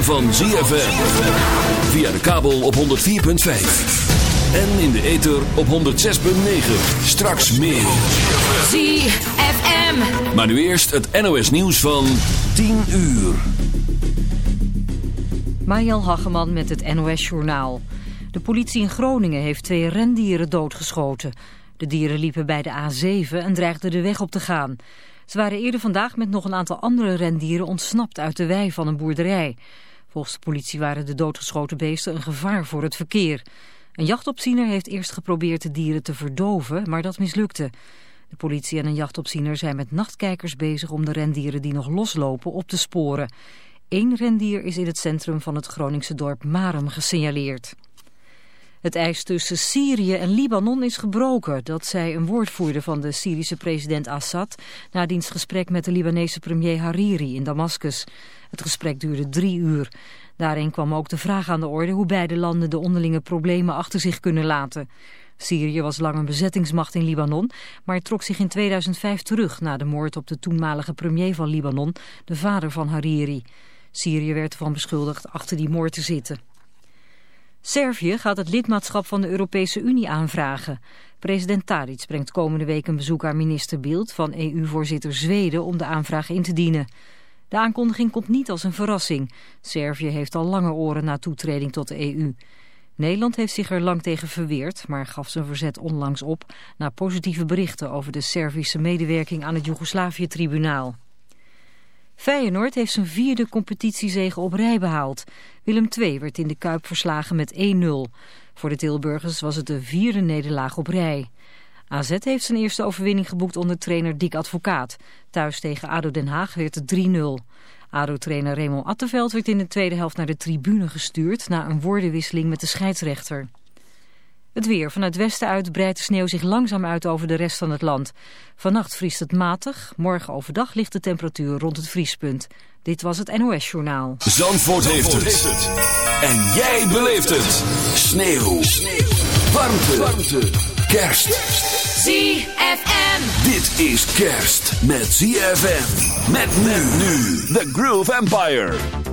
ritme van ZFM. Via de kabel op 104.5. En in de ether op 106.9. Straks meer. ZFM. Maar nu eerst het NOS nieuws van 10 uur. Mariel Hageman met het NOS Journaal. De politie in Groningen heeft twee rendieren doodgeschoten. De dieren liepen bij de A7 en dreigden de weg op te gaan. Ze waren eerder vandaag met nog een aantal andere rendieren ontsnapt uit de wei van een boerderij. Volgens de politie waren de doodgeschoten beesten een gevaar voor het verkeer. Een jachtopziener heeft eerst geprobeerd de dieren te verdoven, maar dat mislukte. De politie en een jachtopziener zijn met nachtkijkers bezig om de rendieren die nog loslopen op te sporen. Eén rendier is in het centrum van het Groningse dorp Marem gesignaleerd. Het ijs tussen Syrië en Libanon is gebroken. Dat zei een woordvoerder van de Syrische president Assad... na diens gesprek met de Libanese premier Hariri in Damascus. Het gesprek duurde drie uur. Daarin kwam ook de vraag aan de orde... hoe beide landen de onderlinge problemen achter zich kunnen laten. Syrië was lang een bezettingsmacht in Libanon... maar trok zich in 2005 terug... na de moord op de toenmalige premier van Libanon... de vader van Hariri. Syrië werd ervan beschuldigd achter die moord te zitten. Servië gaat het lidmaatschap van de Europese Unie aanvragen. President Tadic brengt komende week een bezoek aan minister Beeld van EU-voorzitter Zweden om de aanvraag in te dienen. De aankondiging komt niet als een verrassing. Servië heeft al lange oren na toetreding tot de EU. Nederland heeft zich er lang tegen verweerd, maar gaf zijn verzet onlangs op... na positieve berichten over de Servische medewerking aan het Joegoslavië-tribunaal. Feyenoord heeft zijn vierde competitiezege op rij behaald. Willem II werd in de Kuip verslagen met 1-0. Voor de Tilburgers was het de vierde nederlaag op rij. AZ heeft zijn eerste overwinning geboekt onder trainer Dick Advocaat. Thuis tegen ADO Den Haag werd het 3-0. ADO-trainer Raymond Attenveld werd in de tweede helft naar de tribune gestuurd... na een woordenwisseling met de scheidsrechter. Het weer. Vanuit westen uit breidt de sneeuw zich langzaam uit over de rest van het land. Vannacht vriest het matig. Morgen overdag ligt de temperatuur rond het vriespunt. Dit was het NOS Journaal. Zandvoort, heeft, het. En jij beleeft het. Sneeuw. sneeuw. Warmte. Warmte. Kerst. ZFM. Dit is kerst met ZFM. Met men nu. The Groove Empire.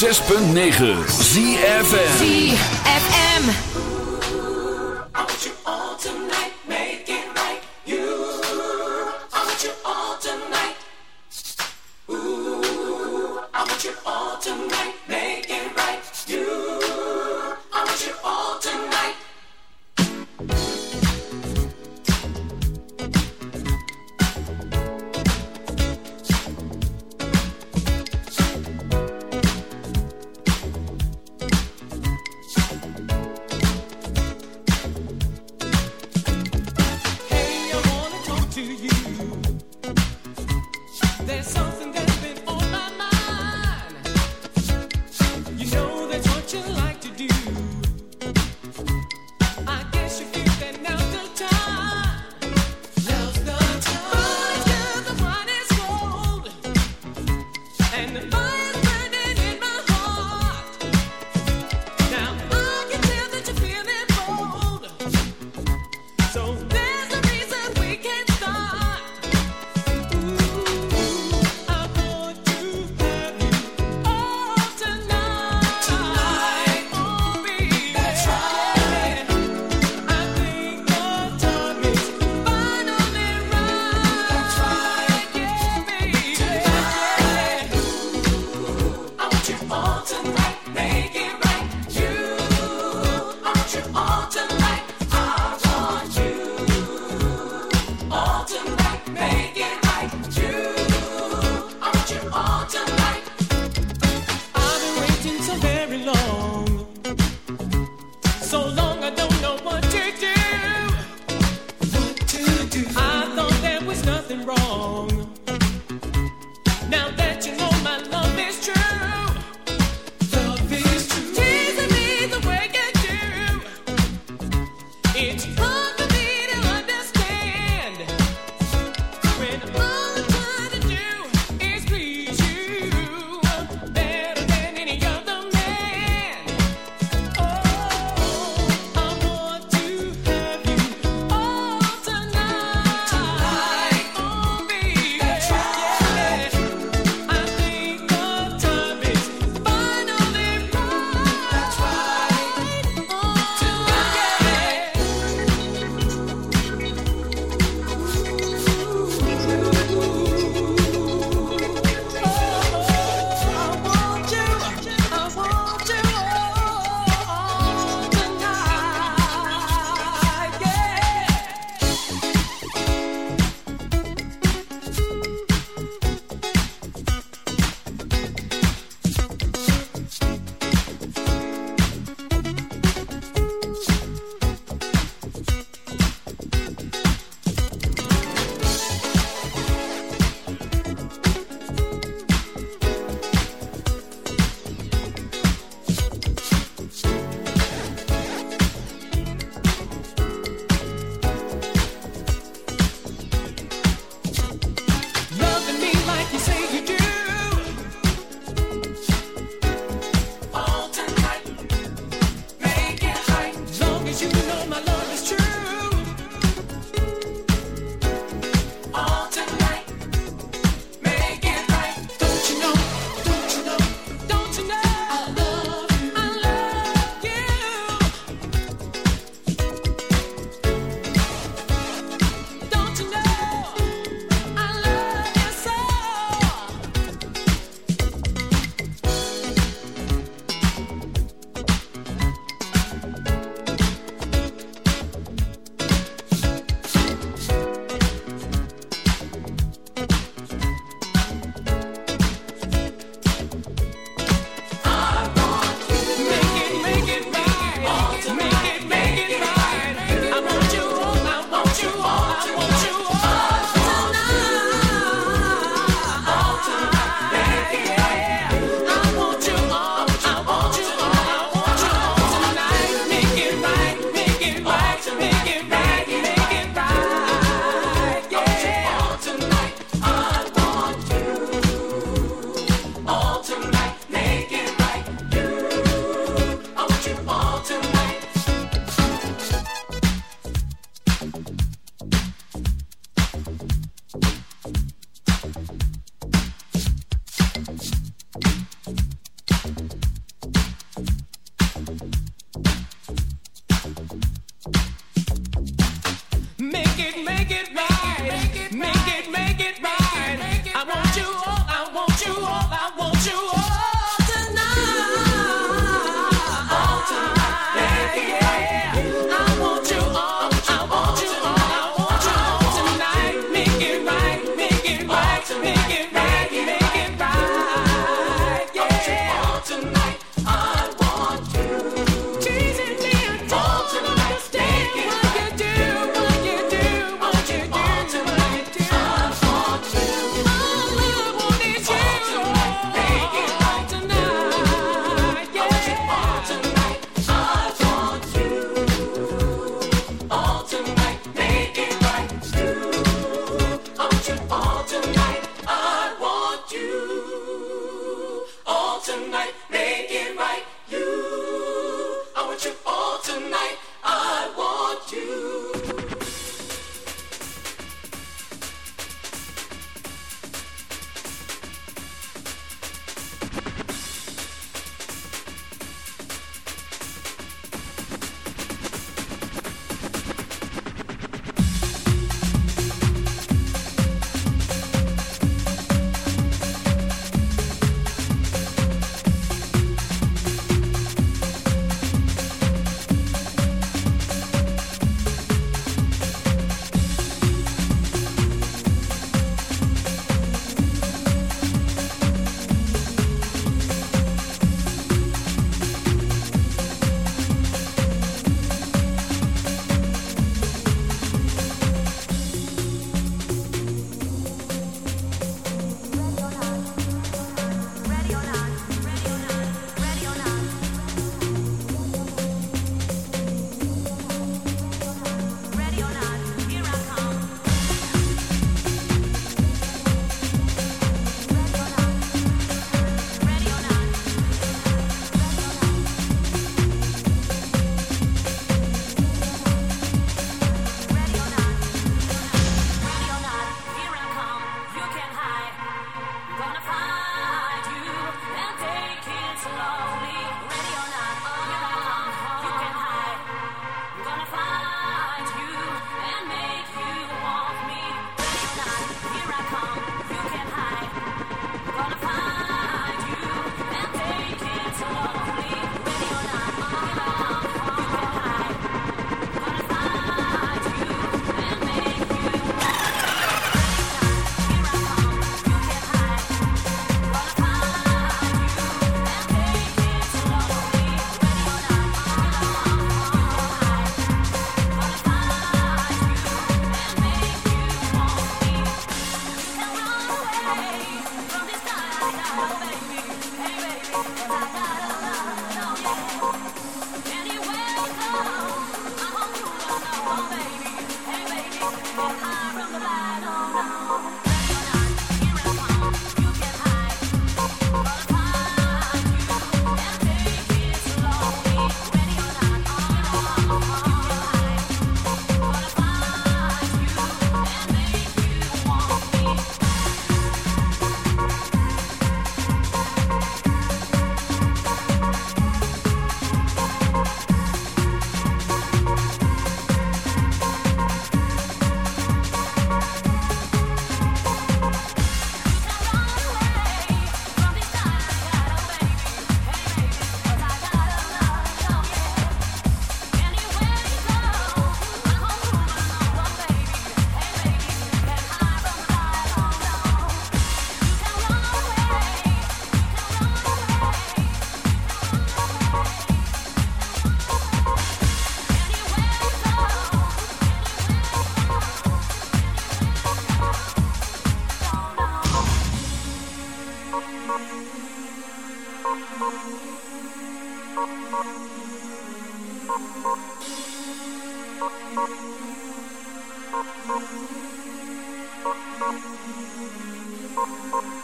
106.9 ZFM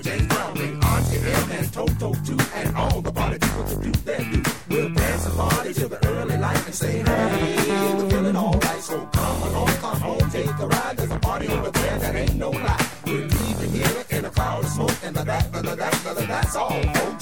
James Brown. Bring Auntie M and Toto too, and all the party people to do their do. We'll dance and party till the early light and say, hey, we're feeling alright. So come along, come home, take a ride. There's a party over there that ain't no lie. We're leaving here in a cloud of smoke, and the that, the that, the that, that's all, folks.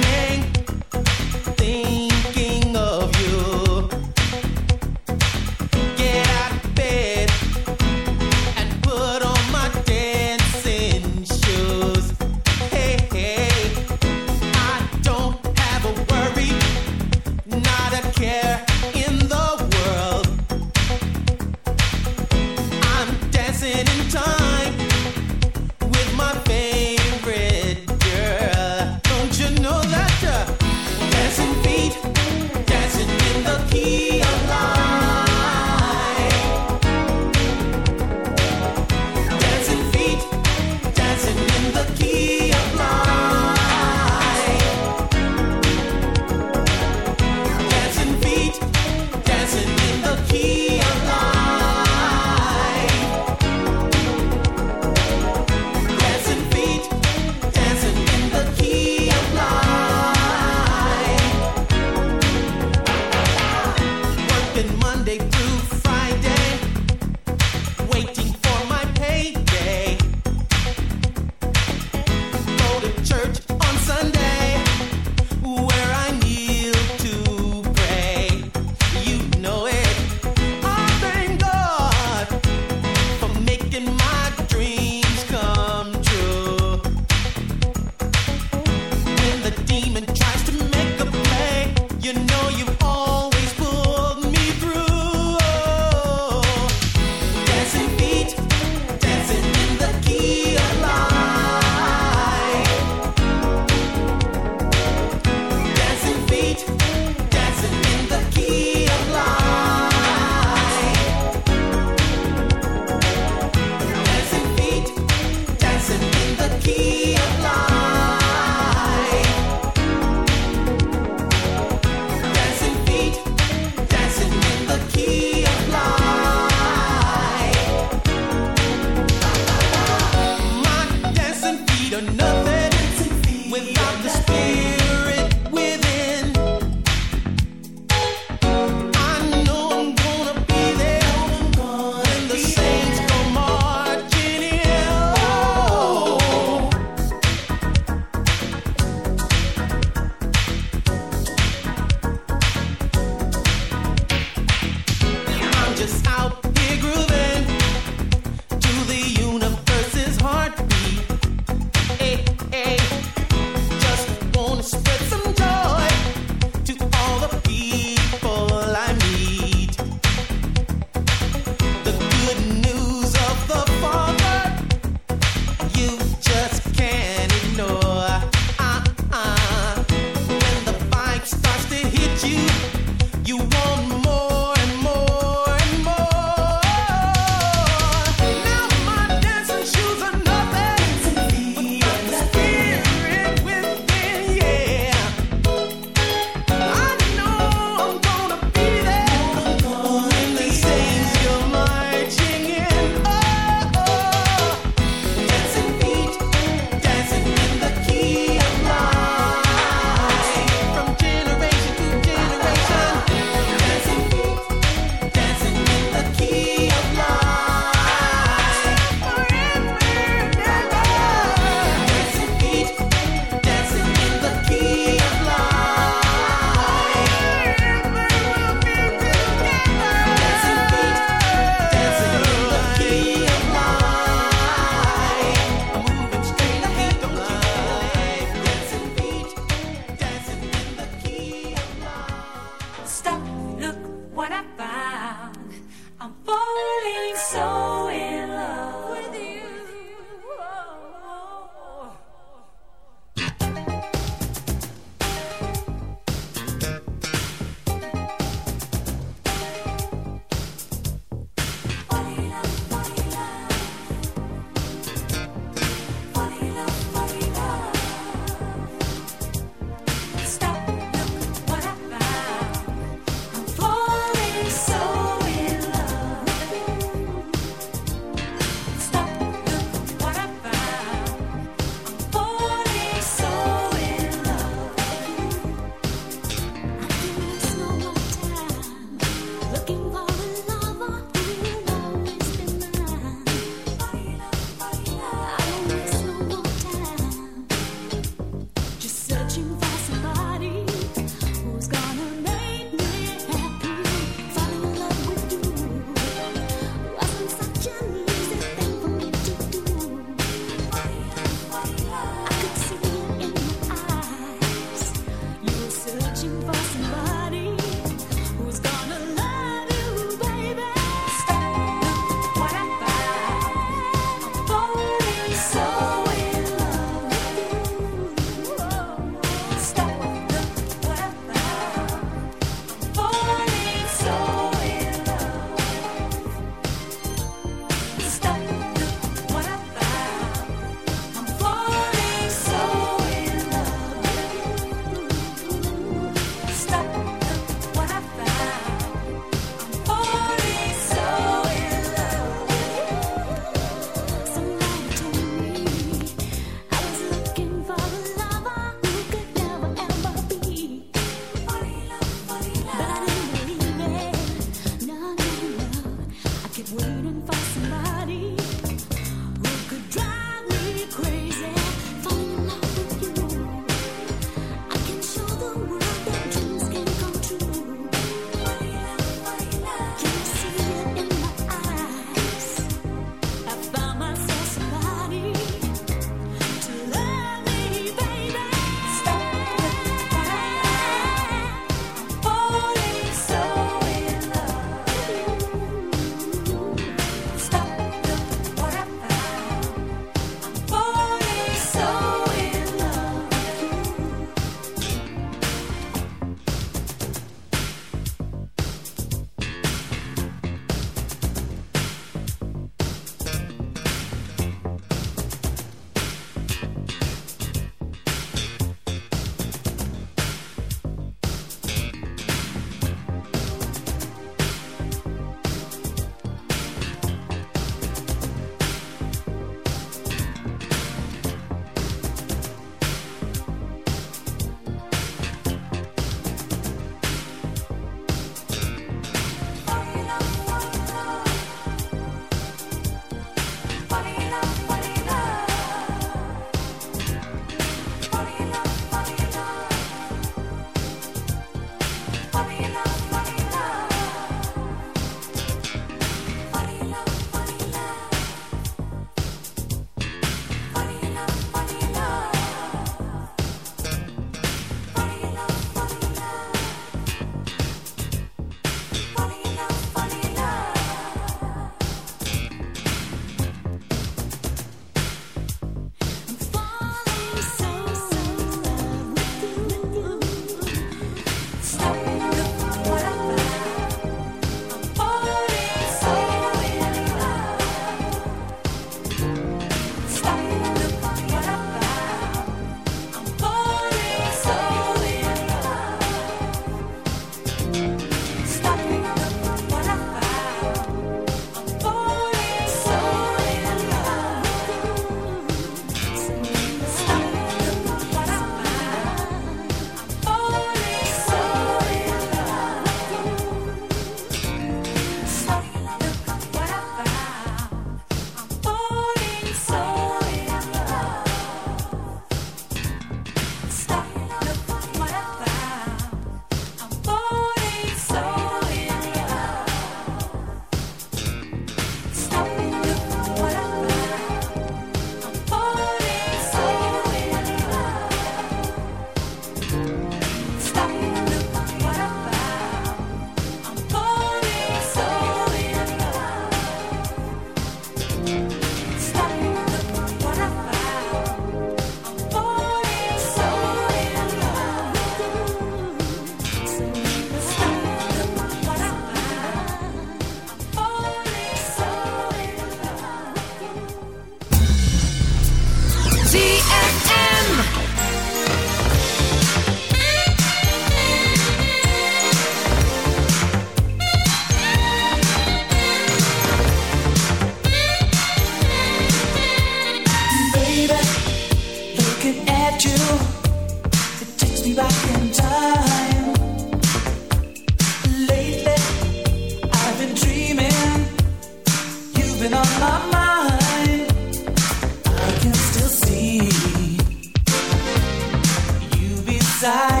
side